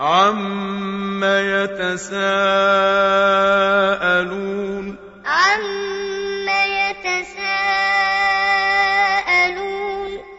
عَمَّ يَتَسَاءَلُونَ عَمَّ يَتَسَاءَلُونَ